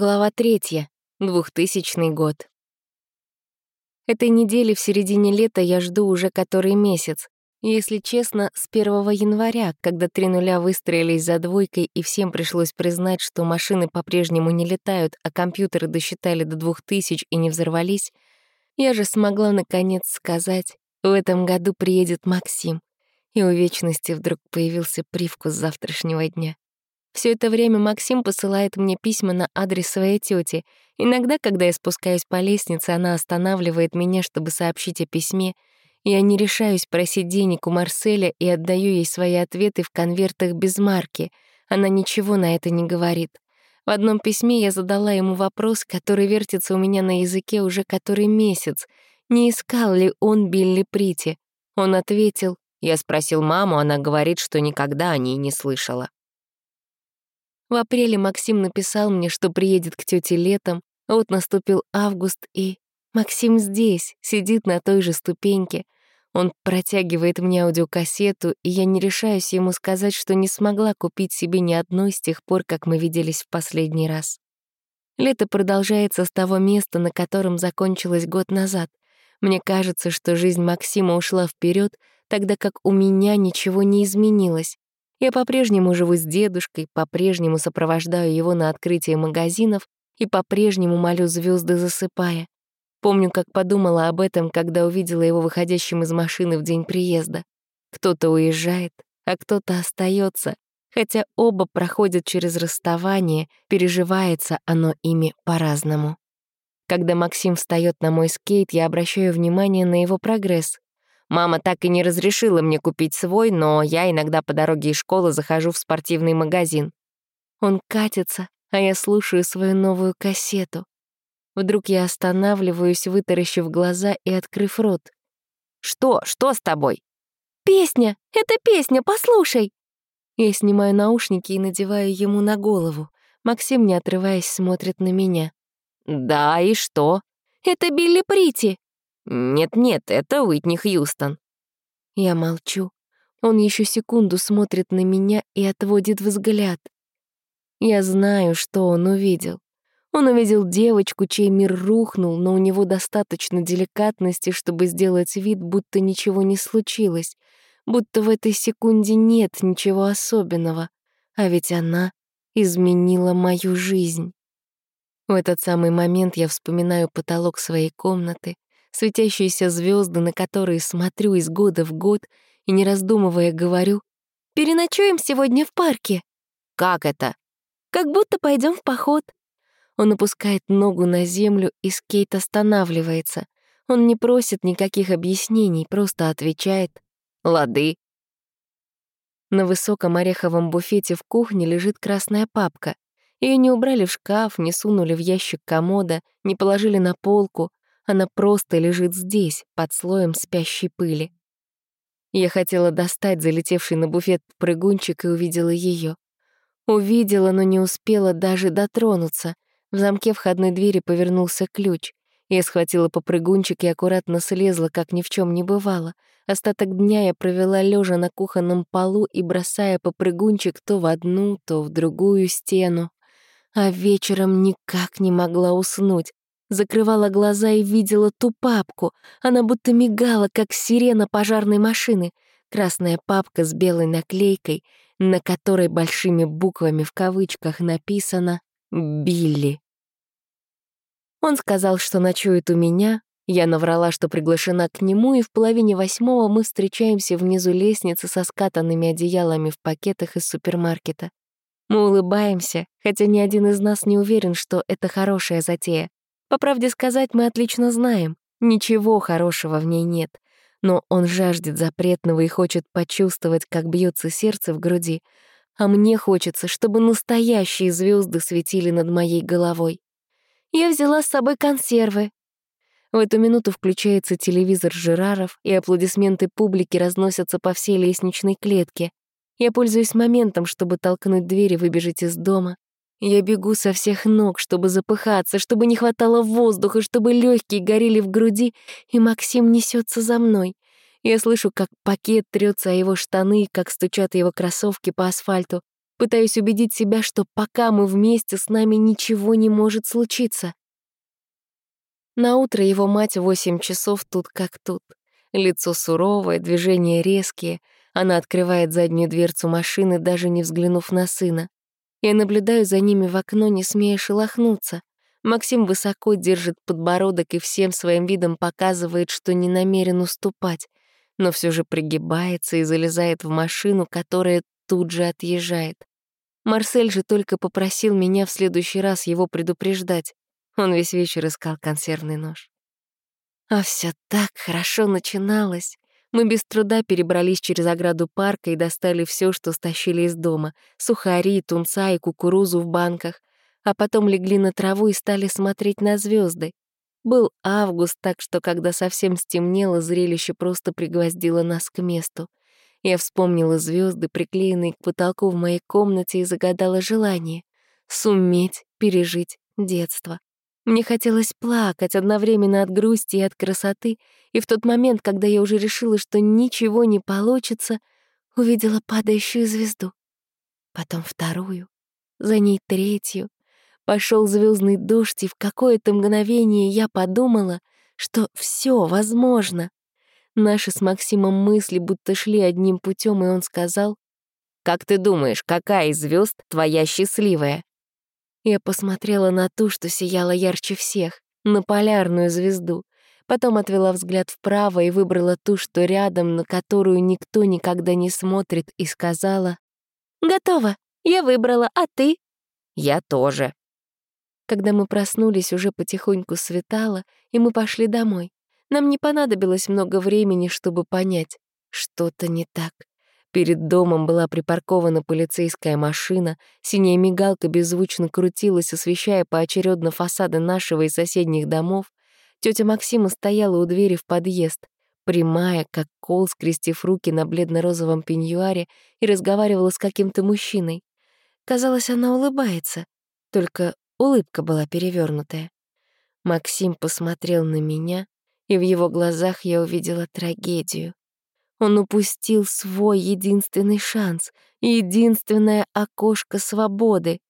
Глава третья. Двухтысячный год. Этой недели в середине лета я жду уже который месяц. Если честно, с 1 января, когда три нуля выстроились за двойкой и всем пришлось признать, что машины по-прежнему не летают, а компьютеры досчитали до двух тысяч и не взорвались, я же смогла наконец сказать, в этом году приедет Максим. И у вечности вдруг появился привкус завтрашнего дня. Все это время Максим посылает мне письма на адрес своей тети. Иногда, когда я спускаюсь по лестнице, она останавливает меня, чтобы сообщить о письме. Я не решаюсь просить денег у Марселя и отдаю ей свои ответы в конвертах без марки. Она ничего на это не говорит. В одном письме я задала ему вопрос, который вертится у меня на языке уже который месяц. Не искал ли он Билли Прити? Он ответил, я спросил маму, она говорит, что никогда о ней не слышала. В апреле Максим написал мне, что приедет к тете летом, вот наступил август, и Максим здесь, сидит на той же ступеньке. Он протягивает мне аудиокассету, и я не решаюсь ему сказать, что не смогла купить себе ни одной с тех пор, как мы виделись в последний раз. Лето продолжается с того места, на котором закончилось год назад. Мне кажется, что жизнь Максима ушла вперед, тогда как у меня ничего не изменилось. Я по-прежнему живу с дедушкой, по-прежнему сопровождаю его на открытие магазинов и по-прежнему молю звезды, засыпая. Помню, как подумала об этом, когда увидела его выходящим из машины в день приезда. Кто-то уезжает, а кто-то остается, хотя оба проходят через расставание, переживается оно ими по-разному. Когда Максим встает на мой скейт, я обращаю внимание на его прогресс. Мама так и не разрешила мне купить свой, но я иногда по дороге из школы захожу в спортивный магазин. Он катится, а я слушаю свою новую кассету. Вдруг я останавливаюсь, вытаращив глаза и открыв рот. «Что? Что с тобой?» «Песня! Это песня, послушай!» Я снимаю наушники и надеваю ему на голову. Максим, не отрываясь, смотрит на меня. «Да, и что?» «Это Билли Прити!» «Нет-нет, это Уитни Хьюстон». Я молчу. Он еще секунду смотрит на меня и отводит взгляд. Я знаю, что он увидел. Он увидел девочку, чей мир рухнул, но у него достаточно деликатности, чтобы сделать вид, будто ничего не случилось, будто в этой секунде нет ничего особенного, а ведь она изменила мою жизнь. В этот самый момент я вспоминаю потолок своей комнаты, светящиеся звезды, на которые смотрю из года в год и, не раздумывая, говорю, «Переночуем сегодня в парке». «Как это?» «Как будто пойдем в поход». Он опускает ногу на землю, и скейт останавливается. Он не просит никаких объяснений, просто отвечает «Лады». На высоком ореховом буфете в кухне лежит красная папка. Ее не убрали в шкаф, не сунули в ящик комода, не положили на полку. Она просто лежит здесь, под слоем спящей пыли. Я хотела достать залетевший на буфет прыгунчик и увидела ее. Увидела, но не успела даже дотронуться. В замке входной двери повернулся ключ. Я схватила попрыгунчик и аккуратно слезла, как ни в чем не бывало. Остаток дня я провела лежа на кухонном полу и бросая попрыгунчик то в одну, то в другую стену. А вечером никак не могла уснуть. Закрывала глаза и видела ту папку. Она будто мигала, как сирена пожарной машины. Красная папка с белой наклейкой, на которой большими буквами в кавычках написано «Билли». Он сказал, что ночует у меня, я наврала, что приглашена к нему, и в половине восьмого мы встречаемся внизу лестницы со скатанными одеялами в пакетах из супермаркета. Мы улыбаемся, хотя ни один из нас не уверен, что это хорошая затея. По правде сказать, мы отлично знаем, ничего хорошего в ней нет. Но он жаждет запретного и хочет почувствовать, как бьется сердце в груди. А мне хочется, чтобы настоящие звезды светили над моей головой. Я взяла с собой консервы. В эту минуту включается телевизор Жераров, и аплодисменты публики разносятся по всей лестничной клетке. Я пользуюсь моментом, чтобы толкнуть дверь и выбежать из дома. Я бегу со всех ног, чтобы запыхаться, чтобы не хватало воздуха, чтобы легкие горели в груди, и Максим несется за мной. Я слышу, как пакет трется о его штаны, как стучат его кроссовки по асфальту. Пытаюсь убедить себя, что пока мы вместе, с нами ничего не может случиться. На утро его мать восемь часов тут как тут. Лицо суровое, движения резкие. Она открывает заднюю дверцу машины, даже не взглянув на сына. Я наблюдаю за ними в окно, не смея шелохнуться. Максим высоко держит подбородок и всем своим видом показывает, что не намерен уступать, но все же пригибается и залезает в машину, которая тут же отъезжает. Марсель же только попросил меня в следующий раз его предупреждать. Он весь вечер искал консервный нож. А все так хорошо начиналось. Мы без труда перебрались через ограду парка и достали все, что стащили из дома — сухари, тунца и кукурузу в банках, а потом легли на траву и стали смотреть на звезды. Был август, так что, когда совсем стемнело, зрелище просто пригвоздило нас к месту. Я вспомнила звезды, приклеенные к потолку в моей комнате, и загадала желание — суметь пережить детство. Мне хотелось плакать одновременно от грусти и от красоты, и в тот момент, когда я уже решила, что ничего не получится, увидела падающую звезду. Потом вторую, за ней третью. Пошел звездный дождь, и в какое-то мгновение я подумала, что все возможно. Наши с Максимом мысли будто шли одним путем, и он сказал, «Как ты думаешь, какая из звезд твоя счастливая?» Я посмотрела на ту, что сияла ярче всех, на полярную звезду. Потом отвела взгляд вправо и выбрала ту, что рядом, на которую никто никогда не смотрит, и сказала «Готово, я выбрала, а ты?» «Я тоже». Когда мы проснулись, уже потихоньку светало, и мы пошли домой. Нам не понадобилось много времени, чтобы понять, что-то не так. Перед домом была припаркована полицейская машина, синяя мигалка беззвучно крутилась, освещая поочередно фасады нашего и соседних домов. Тетя Максима стояла у двери в подъезд, прямая, как кол, скрестив руки на бледно-розовом пеньюаре и разговаривала с каким-то мужчиной. Казалось, она улыбается, только улыбка была перевернутая. Максим посмотрел на меня, и в его глазах я увидела трагедию. Он упустил свой единственный шанс, единственное окошко свободы.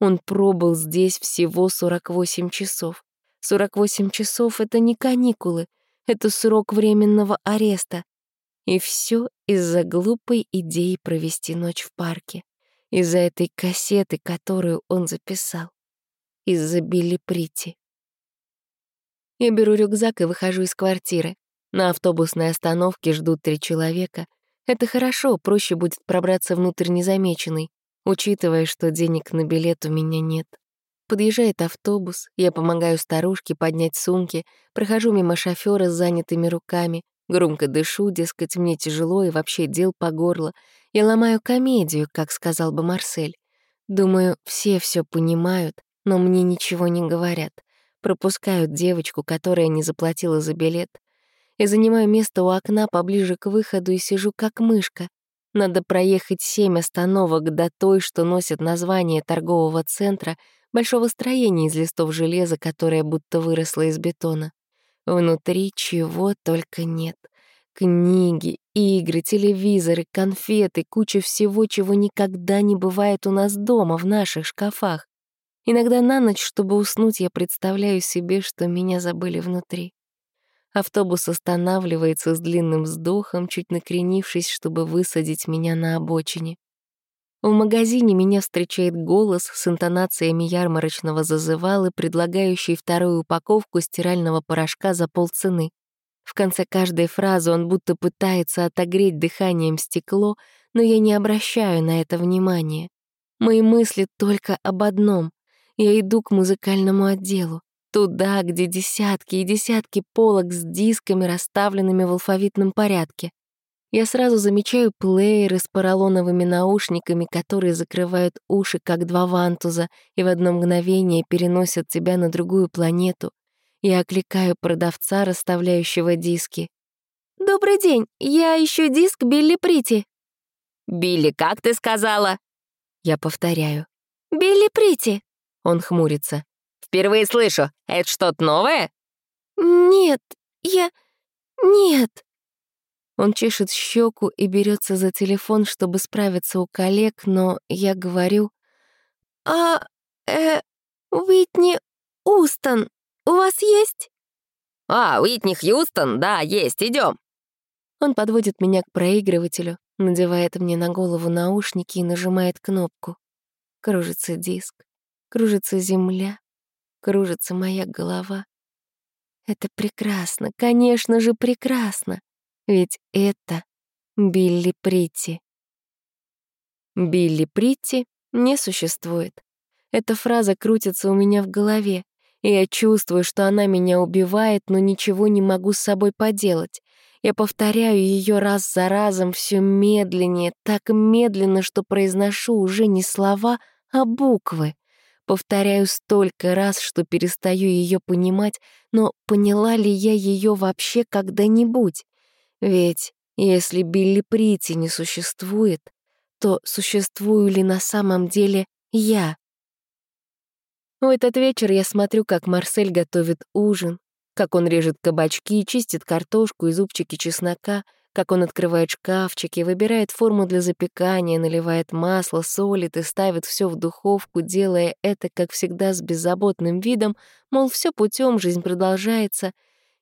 Он пробыл здесь всего 48 часов. 48 часов — это не каникулы, это срок временного ареста. И все из-за глупой идеи провести ночь в парке. Из-за этой кассеты, которую он записал. Из-за Билли Прити. Я беру рюкзак и выхожу из квартиры. На автобусной остановке ждут три человека. Это хорошо, проще будет пробраться внутрь незамеченной, учитывая, что денег на билет у меня нет. Подъезжает автобус, я помогаю старушке поднять сумки, прохожу мимо шофера с занятыми руками, громко дышу, дескать, мне тяжело и вообще дел по горло. Я ломаю комедию, как сказал бы Марсель. Думаю, все все понимают, но мне ничего не говорят. Пропускают девочку, которая не заплатила за билет. Я занимаю место у окна поближе к выходу и сижу как мышка. Надо проехать семь остановок до той, что носит название торгового центра, большого строения из листов железа, которое будто выросло из бетона. Внутри чего только нет. Книги, игры, телевизоры, конфеты, куча всего, чего никогда не бывает у нас дома, в наших шкафах. Иногда на ночь, чтобы уснуть, я представляю себе, что меня забыли внутри. Автобус останавливается с длинным вздохом, чуть накренившись, чтобы высадить меня на обочине. В магазине меня встречает голос с интонациями ярмарочного зазывала, предлагающий вторую упаковку стирального порошка за полцены. В конце каждой фразы он будто пытается отогреть дыханием стекло, но я не обращаю на это внимания. Мои мысли только об одном. Я иду к музыкальному отделу. Туда, где десятки и десятки полок с дисками, расставленными в алфавитном порядке. Я сразу замечаю плееры с поролоновыми наушниками, которые закрывают уши, как два вантуза, и в одно мгновение переносят тебя на другую планету. Я окликаю продавца, расставляющего диски. «Добрый день, я ищу диск Билли Прити». «Билли, как ты сказала?» Я повторяю. «Билли Прити». Он хмурится. Впервые слышу. Это что-то новое?» «Нет, я... нет». Он чешет щеку и берется за телефон, чтобы справиться у коллег, но я говорю «А, э, Уитни Устон, у вас есть?» «А, Уитни Хьюстон, да, есть, идем. Он подводит меня к проигрывателю, надевает мне на голову наушники и нажимает кнопку. Кружится диск, кружится земля, кружится моя голова. Это прекрасно, конечно же, прекрасно. Ведь это Билли Притти. Билли Притти не существует. Эта фраза крутится у меня в голове, и я чувствую, что она меня убивает, но ничего не могу с собой поделать. Я повторяю ее раз за разом все медленнее, так медленно, что произношу уже не слова, а буквы. Повторяю столько раз, что перестаю ее понимать, но поняла ли я ее вообще когда-нибудь? Ведь если Билли Прити не существует, то существую ли на самом деле я? В этот вечер я смотрю, как Марсель готовит ужин, как он режет кабачки, чистит картошку и зубчики чеснока, как он открывает шкафчики, выбирает форму для запекания, наливает масло, солит и ставит все в духовку, делая это, как всегда, с беззаботным видом, мол, все путем, жизнь продолжается.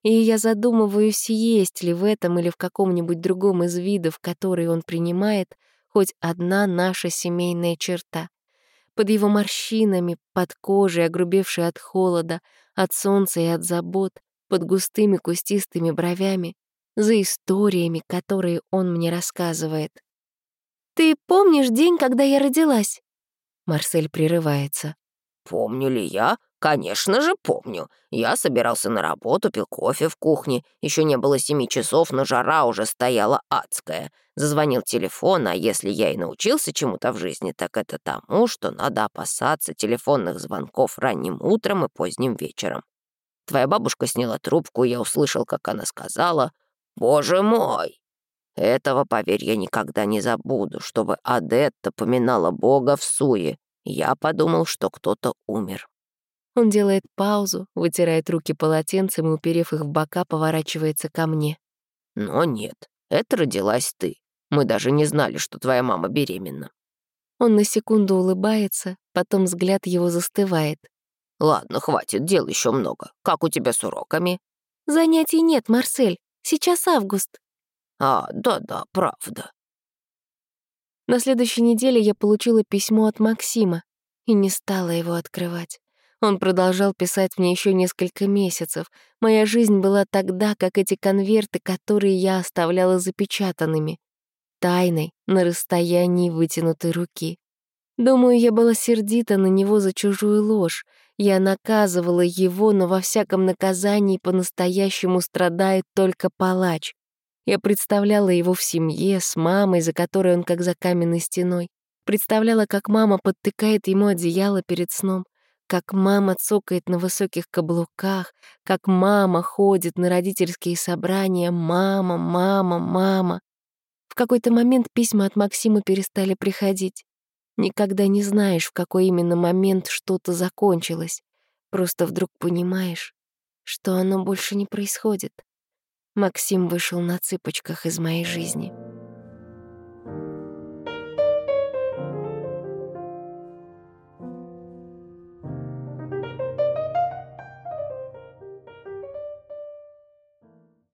И я задумываюсь, есть ли в этом или в каком-нибудь другом из видов, которые он принимает, хоть одна наша семейная черта. Под его морщинами, под кожей, огрубевшей от холода, от солнца и от забот, под густыми кустистыми бровями, за историями, которые он мне рассказывает. «Ты помнишь день, когда я родилась?» Марсель прерывается. «Помню ли я? Конечно же, помню. Я собирался на работу, пил кофе в кухне. Еще не было семи часов, но жара уже стояла адская. Зазвонил телефон, а если я и научился чему-то в жизни, так это тому, что надо опасаться телефонных звонков ранним утром и поздним вечером. Твоя бабушка сняла трубку, я услышал, как она сказала «Боже мой!» Этого, поверь, я никогда не забуду, чтобы Адетта поминала Бога в суе. Я подумал, что кто-то умер. Он делает паузу, вытирает руки полотенцем и, уперев их в бока, поворачивается ко мне. Но нет, это родилась ты. Мы даже не знали, что твоя мама беременна. Он на секунду улыбается, потом взгляд его застывает. Ладно, хватит, дел еще много. Как у тебя с уроками? Занятий нет, Марсель. Сейчас август. А, да-да, правда. На следующей неделе я получила письмо от Максима и не стала его открывать. Он продолжал писать мне еще несколько месяцев. Моя жизнь была тогда, как эти конверты, которые я оставляла запечатанными. Тайной, на расстоянии вытянутой руки. Думаю, я была сердита на него за чужую ложь, я наказывала его, но во всяком наказании по-настоящему страдает только палач. Я представляла его в семье, с мамой, за которой он как за каменной стеной. Представляла, как мама подтыкает ему одеяло перед сном, как мама цокает на высоких каблуках, как мама ходит на родительские собрания «мама, мама, мама». В какой-то момент письма от Максима перестали приходить. Никогда не знаешь, в какой именно момент что-то закончилось. Просто вдруг понимаешь, что оно больше не происходит. Максим вышел на цыпочках из моей жизни.